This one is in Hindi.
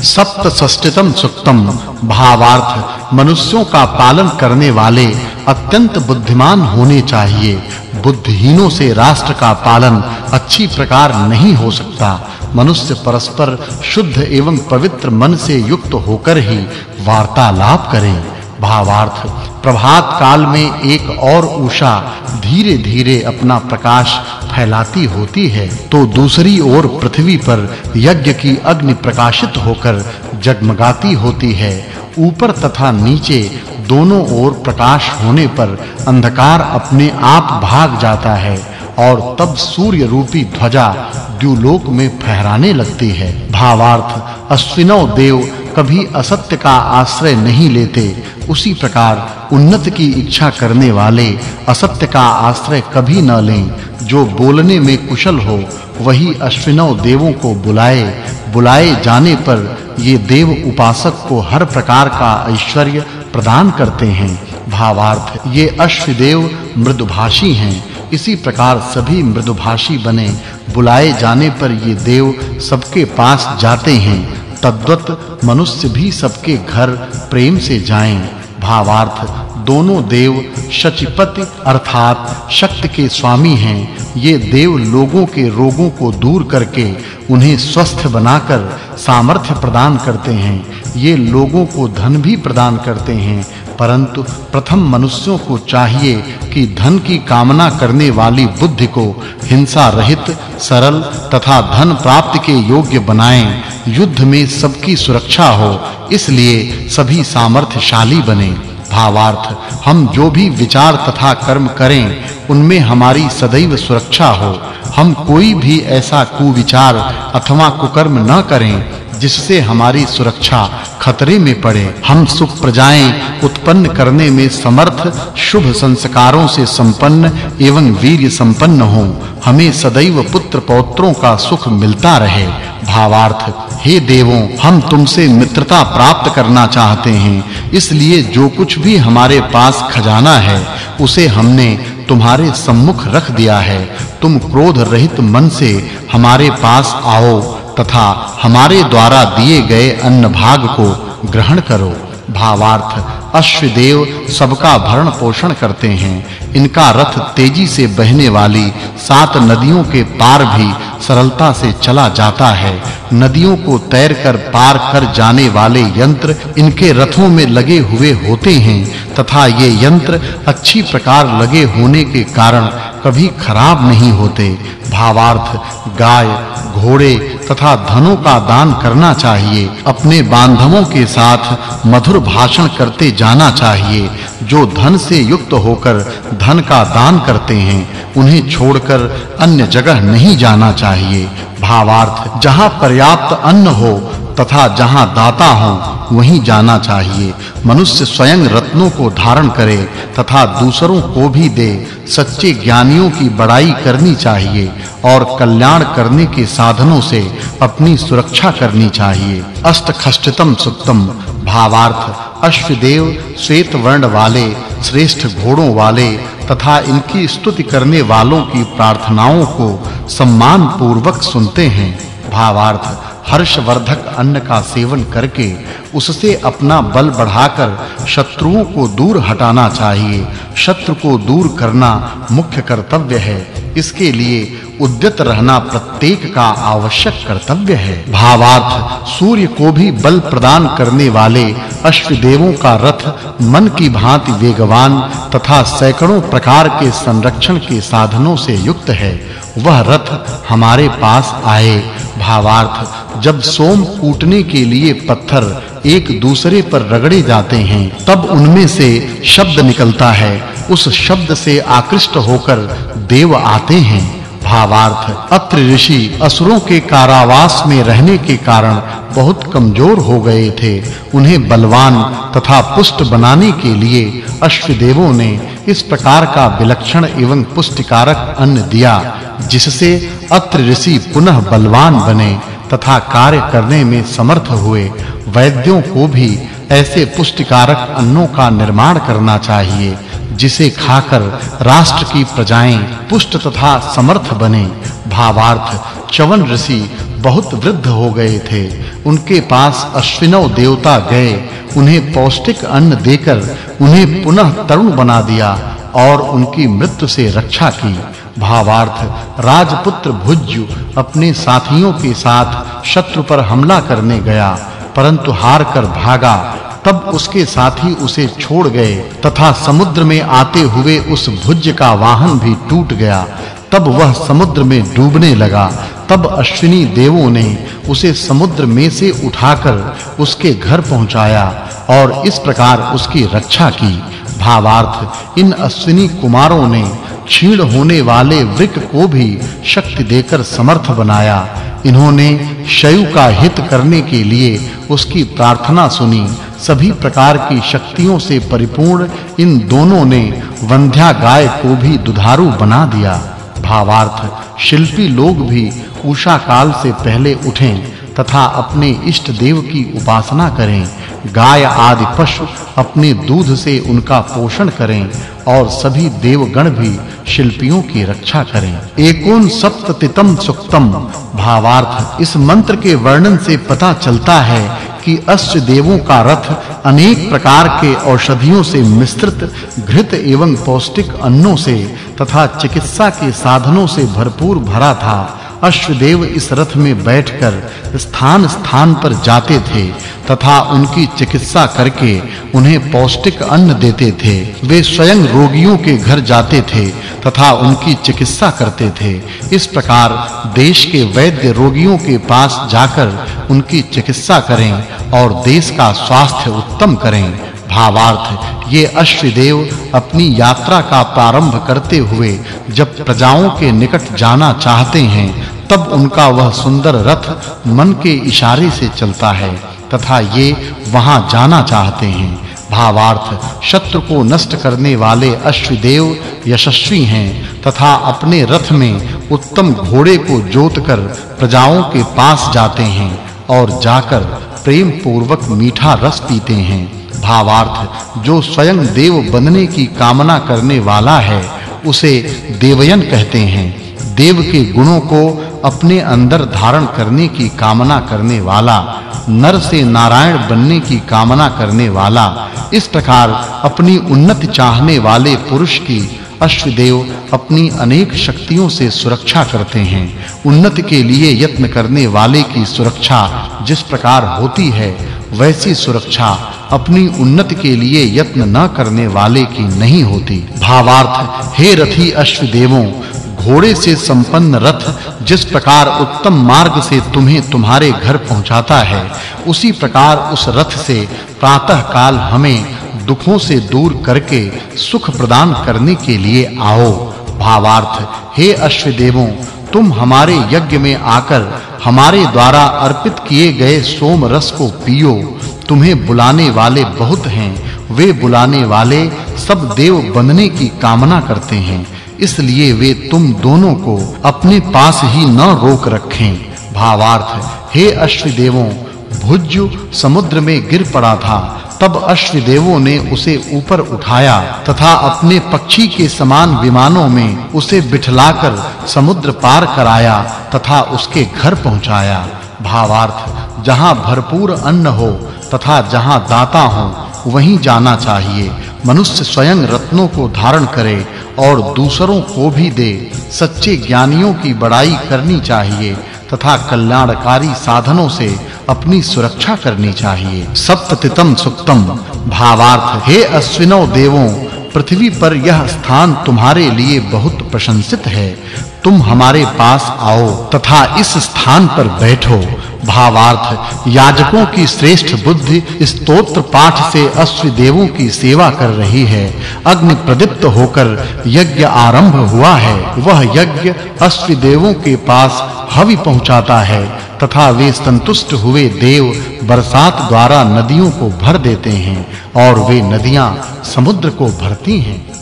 सप्तषष्टितम सुक्तम। भावार्थ, मनुष्यों का पालन करने वाले अत्यंत बुद्धिमान होने चाहिए। बुद्धिहीनों से राष्ट्र का पालन अच्छी प्रकार नहीं हो सकता। मनुष्य परस्पर शुद्ध एवं पवित्र मन से युक्त होकर ही वार्तालाप करें। भावार्थ, प्रभात काल में एक और उषा धीरे-धीरे अपना प्रकाश फैलाती होती है तो दूसरी ओर पृथ्वी पर यज्ञ की अग्नि प्रकाशित होकर जगमगाती होती है। ऊपर तथा नीचे दोनों ओर प्रकाश होने पर अंधकार अपने आप भाग जाता है और तब सूर्य रूपी ध्वजा द्युलोक में फहराने लगती है। भावार्थ, अश्विनों देव कभी असत्य का आश्रय नहीं लेते, उसी प्रकार उन्नत की इच्छा करने वाले असत्य का आश्रय कभी न लें। जो बोलने में कुशल हो, वही अश्विनव देवों को बुलाए। बुलाए जाने पर ये देव उपासक को हर प्रकार का ऐश्वर्य प्रदान करते हैं। भावार्थ, ये अश्वदेव मृदुभाषी हैं। इसी प्रकार सभी मृदुभाषी बने। बुलाए जाने पर ये देव सबके पास जाते हैं। तद्वत मनुष्य भी सबके घर प्रेम से जाएँ। भावार्थ, दोनों देव शचिपति अर्थात शक्ति के स्वामी हैं। ये देव लोगों के रोगों को दूर करके उन्हें स्वस्थ बनाकर सामर्थ्य प्रदान करते हैं। ये लोगों को धन भी प्रदान करते हैं। परंतु प्रथम मनुष्यों को चाहिए कि धन की कामना करने वाली बुद्धि को हिंसा रहित, सरल तथा धन प्राप्ति के योग्य बनाएँ। युद्ध में सबकी सुरक्षा हो, इसलिए सभी सामर्थ्यशाली बने। भावार्थ, हम जो भी विचार तथा कर्म करें, उनमें हमारी सदैव सुरक्षा हो। हम कोई भी ऐसा कुविचार अथवा कुकर्म न करें, जिससे हमारी सुरक्षा खतरे में पड़े। हम सुख प्रजाएँ उत्पन्न करने में समर्थ, शुभ संस्कारों से संपन्न एवं वीर्य संपन्न हो। हमें सदैव पुत्र पौत्रों का सुख मिलता रहे। भावार्थ, हे देवों, हम तुमसे मित्रता प्राप्त करना चाहते हैं। इसलिए जो कुछ भी हमारे पास खजाना है, उसे हमने तुम्हारे सम्मुख रख दिया है। तुम क्रोध रहित मन से हमारे पास आओ तथा हमारे द्वारा दिए गए अन्न भाग को ग्रहण करो। भावार्थ अश्वदेव सबका भरण पोषण करते हैं। इनका रथ तेज़ी से बहने वाली सात नदियों के पार भी सरलता से चला जाता है। नदियों को तैर कर पार कर जाने वाले यंत्र इनके रथों में लगे हुए होते हैं, तथा ये यंत्र अच्छी प्रकार लगे होने के कारण कभी खराब नहीं होते। भावार्थ, गाय, घोड़े तथा धनों का दान करना चाहिए। अपने बांधवों के साथ मधुर भाषण करते जाना चाहिए। जो धन से युक्त होकर धन का दान करते हैं, उन्हें छोड़कर अन्य जगह नहीं जाना चाहिए। भावार्थ, जहाँ पर्याप्त अन्न हो तथा जहाँ दाता हो, वहीं जाना चाहिए। मनुष्य स्वयं रत्नों को धारण करे तथा दूसरों को भी दे सच्चे ज्ञानियों की बड़ाई करनी चाहिए और कल्याण करने के साधनों से अपनी सुरक्षा करनी चाहिए। अष्ट खष्टतम सुक्तम भावार्थ, अश्वदेव श्वेत वर्ण वाले, श्रेष्ठ घोड़ों वाले तथा इनकी स्तुति करने वालों की प्रार्थनाओं को सम्मान पूर्वक सुनते हैं। भावार्थ हर्षवर्धक अन्न का सेवन करके उससे अपना बल बढ़ाकर शत्रुओं को दूर हटाना चाहिए। शत्रु को दूर करना मुख्य कर्तव्य है। इसके लिए उद्यत रहना प्रत्येक का आवश्यक कर्तव्य है। भावार्थ सूर्य को भी बल प्रदान करने वाले अश्वदेवों का रथ मन की भांति वेगवान तथा सैकड़ों प्रकार के संरक्षण के साधनों से युक्त है। वह रथ हमारे पास आए। भावार्थ, जब सोम कूटने के लिए पत्थर एक दूसरे पर रगड़े जाते हैं, तब उनमें से शब्द निकलता है। उस शब्द से आकृष्ट होकर देव आते हैं। भावार्थ, अत्र ऋषि असुरों के कारावास में रहने के कारण बहुत कमज़ोर हो गए थे। उन्हें बलवान तथा पुष्ट बनाने के लिए अश्वदेवों ने इस प्रकार का विलक्षण एवं पुष्टिकारक अन्न दिया, जिससे अत्र ऋषि पुनः बलवान बने तथा कार्य करने में समर्थ हुए। वैद्यों को भी ऐसे पुष्टिकारक अन्नों का निर्माण करना चाहिए, जिसे खाकर राष्ट्र की प्रजाएँ पुष्ट तथा समर्थ बने। भावार्थ, चवन ऋषि बहुत वृद्ध हो गए थे। उनके पास अश्विनव देवता गए। उन्हें पौष्टिक अन्न देकर उन्हें पुनः तरुण बना दिया और उनकी मृत्यु से रक्षा की। भावार्थ, राजपुत्र भुज्यु अपने साथियों के साथ शत्रु पर हमला करने गया, परंतु हार कर भागा। तब उसके साथी उसे छोड़ गए तथा समुद्र में आते हुए उस भुज का वाहन भी टूट गया। तब वह समुद्र में डूबने लगा। तब अश्विनी देवों ने उसे समुद्र में से उठाकर उसके घर पहुँचाया और इस प्रकार उसकी रक्षा की। भावार्थ, इन अश्विनी कुमारों ने क्षीण होने वाले वृक को भी शक्ति देकर समर्थ बनाया। इन्होंने शयु का हित करने के लिए उसकी प्रार्थना सुनी। सभी प्रकार की शक्तियों से परिपूर्ण इन दोनों ने वंध्या गाय को भी दुधारू बना दिया। भावार्थ। शिल्पी लोग भी उषा काल से पहले उठें तथा अपने इष्ट देव की उपासना करें। गाय आदि पशु अपने दूध से उनका पोषण करें और सभी देवगण भी शिल्पियों की रक्षा करें। एकोन सप्ततितम सुक्तम। भावार्थ, इस मंत्र के वर्णन से पता चलता है कि अष्ट देवों का रथ अनेक प्रकार के औषधियों से मिश्रित, घृत एवं पौष्टिक अन्नों से तथा चिकित्सा के साधनों से भरपूर भरा था। अश्वदेव इस रथ में बैठकर स्थान स्थान पर जाते थे, तथा उनकी चिकित्सा करके उन्हें पौष्टिक अन्न देते थे। वे स्वयं रोगियों के घर जाते थे, तथा उनकी चिकित्सा करते थे। इस प्रकार देश के वैद्य रोगियों के पास जाकर उनकी चिकित्सा करें और देश का स्वास्थ्य उत्तम करें। भावार्थ। ये अश्वदेव अपनी यात्रा का प्रारंभ करते हुए जब प्रजाओं के निकट जाना चाहते हैं, तब उनका वह सुंदर रथ मन के इशारे से चलता है तथा ये वहाँ जाना चाहते हैं। भावार्थ, शत्रु को नष्ट करने वाले अश्वदेव यशस्वी हैं तथा अपने रथ में उत्तम घोड़े को जोतकर प्रजाओं के पास जाते हैं और जाकर प्रेम पूर्वक मीठा रस पीते हैं। भावार्थ, जो स्वयं देव बनने की कामना करने वाला है, उसे देवयन कहते हैं। देव के गुणों को अपने अंदर धारण करने की कामना करने वाला, नर से नारायण बनने की कामना करने वाला, इस प्रकार अपनी उन्नति चाहने वाले पुरुष की अश्वदेव अपनी अनेक शक्तियों से सुरक्षा करते हैं। उन्नति के लिए यत्न करने वाले की सुरक्षा जिस प्रकार होती है, वैसी सुरक्षा अपनी उन्नति के लिए यत्न न करने वाले की नहीं होती। भावार्थ, हे रथी अश्वदेवों, घोड़े से संपन्न रथ जिस प्रकार उत्तम मार्ग से तुम्हें तुम्हारे घर पहुंचाता है, उसी प्रकार उस रथ से प्रातः काल हमें दुखों से दूर करके सुख प्रदान करने के लिए आओ। भावार्थ, हे अश्वदेवों, तुम हमारे यज्ञ में आकर हमारे द्वारा अर्पित किए गए सोम रस को पियो तुम्हें बुलाने वाले बहुत हैं। वे बुलाने वाले सब देव बनने की कामना करते हैं। इसलिए वे तुम दोनों को अपने पास ही न रोक रखें। भावार्थ, हे अश्वदेवों भुज्यु समुद्र में गिर पड़ा था। तब अश्वदेवों ने उसे ऊपर उठाया तथा अपने पक्षी के समान विमानों में उसे बिठलाकर समुद्र पार कराया तथा उसके घर पहुँचाया। भावार्थ, जहाँ भरपूर अन्न हो तथा जहाँ दाता हो, वहीं जाना चाहिए। मनुष्य स्वयं रत्नों को धारण करे और दूसरों को भी दे। सच्चे ज्ञानियों की बड़ाई करनी चाहिए तथा कल्याणकारी साधनों से अपनी सुरक्षा करनी चाहिए। सप्ततितम सुक्तम भावार्थ, हे अश्विनो देवों पृथ्वी पर यह स्थान तुम्हारे लिए बहुत प्रशंसित है। तुम हमारे पास आओ तथा इस स्थान पर बैठो। भावार्थ, याजकों की श्रेष्ठ बुद्धि स्तोत्र पाठ से अश्व देवों की सेवा कर रही है। अग्नि प्रदीप्त होकर यज्ञ आरंभ हुआ है। वह यज्ञ अश्व देवों के पास हवि पहुंचाता है। तथा वे संतुष्ट हुए देव बरसात द्वारा नदियों को भर देते हैं और वे नदियाँ समुद्र को भरती हैं।